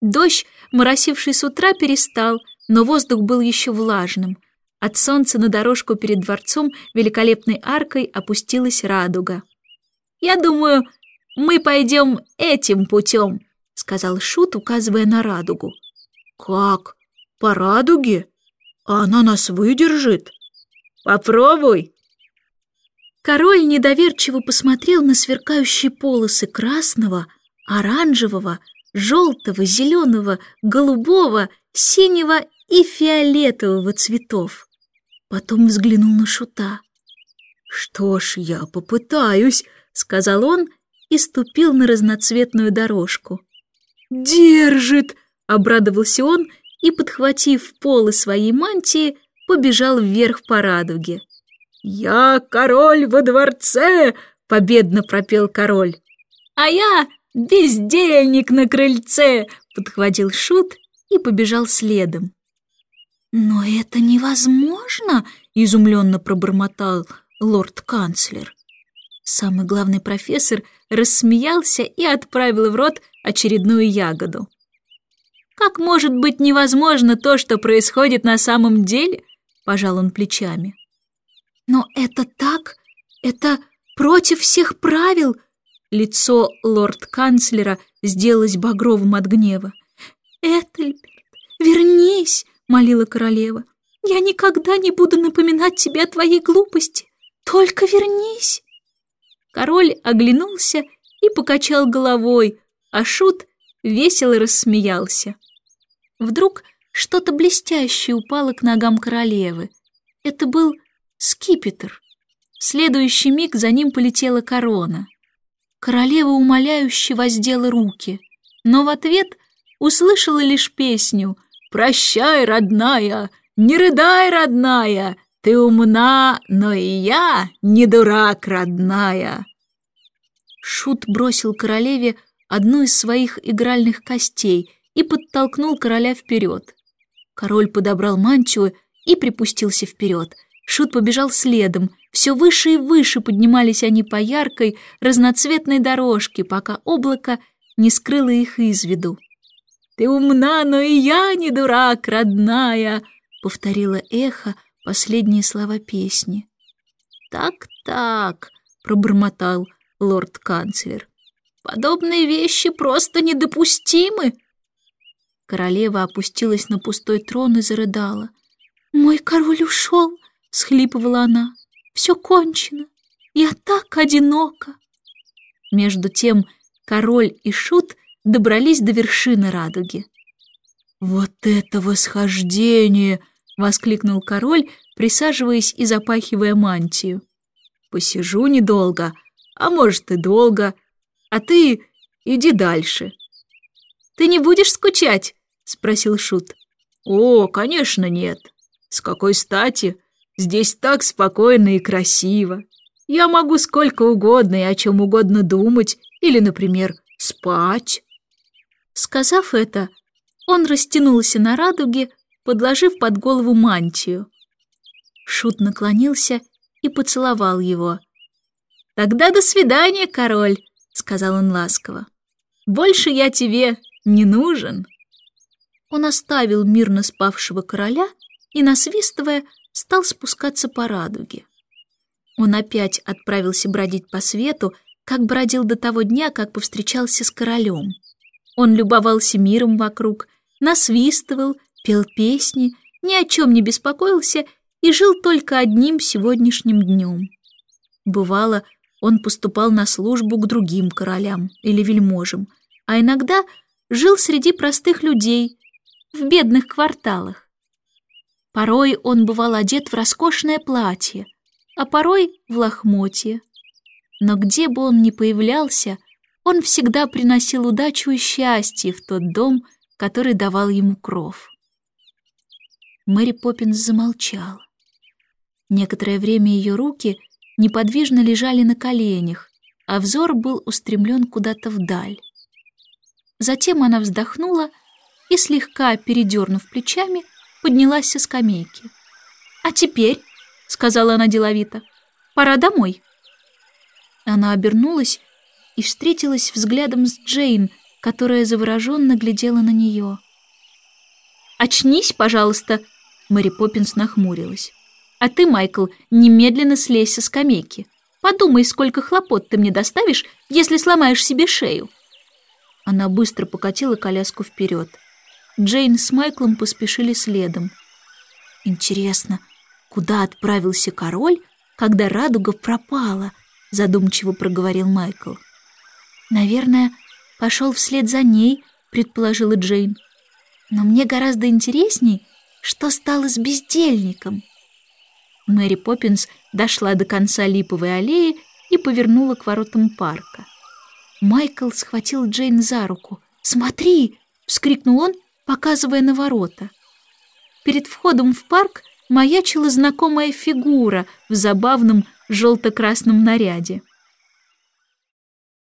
Дождь, моросивший с утра, перестал, но воздух был еще влажным. От солнца на дорожку перед дворцом великолепной аркой опустилась радуга. «Я думаю, мы пойдем этим путем», — сказал Шут, указывая на радугу. «Как? По радуге? Она нас выдержит?» «Попробуй!» Король недоверчиво посмотрел на сверкающие полосы красного, оранжевого, желтого, зеленого, голубого, синего и фиолетового цветов. Потом взглянул на Шута. «Что ж, я попытаюсь», — сказал он и ступил на разноцветную дорожку. «Держит!» — обрадовался он и, подхватив полы своей мантии, побежал вверх по радуге. «Я король во дворце!» — победно пропел король. «А я бездельник на крыльце!» — подхватил Шут и побежал следом. «Но это невозможно!» — изумленно пробормотал лорд-канцлер. Самый главный профессор рассмеялся и отправил в рот очередную ягоду. «Как может быть невозможно то, что происходит на самом деле?» — пожал он плечами. «Но это так? Это против всех правил?» Лицо лорд-канцлера сделалось багровым от гнева. «Этельберт, вернись!» — молила королева. «Я никогда не буду напоминать тебе о твоей глупости. Только вернись!» Король оглянулся и покачал головой, а Шут весело рассмеялся. Вдруг что-то блестящее упало к ногам королевы. Это был скипетр. В следующий миг за ним полетела корона. Королева умоляюще воздела руки, но в ответ услышала лишь песню «Прощай, родная, не рыдай, родная, ты умна, но и я не дурак, родная». Шут бросил королеве одну из своих игральных костей и подтолкнул короля вперед. Король подобрал мантию и припустился вперед — Шут побежал следом. Все выше и выше поднимались они по яркой, разноцветной дорожке, пока облако не скрыло их из виду. «Ты умна, но и я не дурак, родная!» — повторило эхо последние слова песни. «Так-так», — пробормотал лорд-канцлер, — «подобные вещи просто недопустимы!» Королева опустилась на пустой трон и зарыдала. «Мой король ушел!» — схлипывала она. «Все кончено. Я так одинока». Между тем король и шут добрались до вершины радуги. «Вот это восхождение!» — воскликнул король, присаживаясь и запахивая мантию. «Посижу недолго, а может и долго, а ты иди дальше». «Ты не будешь скучать?» — спросил Шут. «О, конечно, нет. С какой стати? Здесь так спокойно и красиво. Я могу сколько угодно и о чем угодно думать или, например, спать». Сказав это, он растянулся на радуге, подложив под голову мантию. Шут наклонился и поцеловал его. «Тогда до свидания, король», — сказал он ласково. «Больше я тебе не нужен». Он оставил мирно спавшего короля и, насвистывая, стал спускаться по радуге. Он опять отправился бродить по свету, как бродил до того дня, как повстречался с королем. Он любовался миром вокруг, насвистывал, пел песни, ни о чем не беспокоился и жил только одним сегодняшним днем. Бывало, он поступал на службу к другим королям или вельможам, а иногда жил среди простых людей в бедных кварталах. Порой он бывал одет в роскошное платье, а порой в лохмотье. Но где бы он ни появлялся, он всегда приносил удачу и счастье в тот дом, который давал ему кров. Мэри Поппинс замолчала. Некоторое время ее руки неподвижно лежали на коленях, а взор был устремлен куда-то вдаль. Затем она вздохнула и, слегка передернув плечами, поднялась со скамейки. «А теперь», — сказала она деловито, — «пора домой». Она обернулась и встретилась взглядом с Джейн, которая завороженно глядела на нее. «Очнись, пожалуйста!» Мэри Поппинс нахмурилась. «А ты, Майкл, немедленно слезь со скамейки. Подумай, сколько хлопот ты мне доставишь, если сломаешь себе шею». Она быстро покатила коляску вперед. Джейн с Майклом поспешили следом. «Интересно, куда отправился король, когда радуга пропала?» задумчиво проговорил Майкл. «Наверное, пошел вслед за ней», предположила Джейн. «Но мне гораздо интересней, что стало с бездельником». Мэри Поппинс дошла до конца липовой аллеи и повернула к воротам парка. Майкл схватил Джейн за руку. «Смотри!» — вскрикнул он, показывая на ворота. Перед входом в парк маячила знакомая фигура в забавном желто-красном наряде.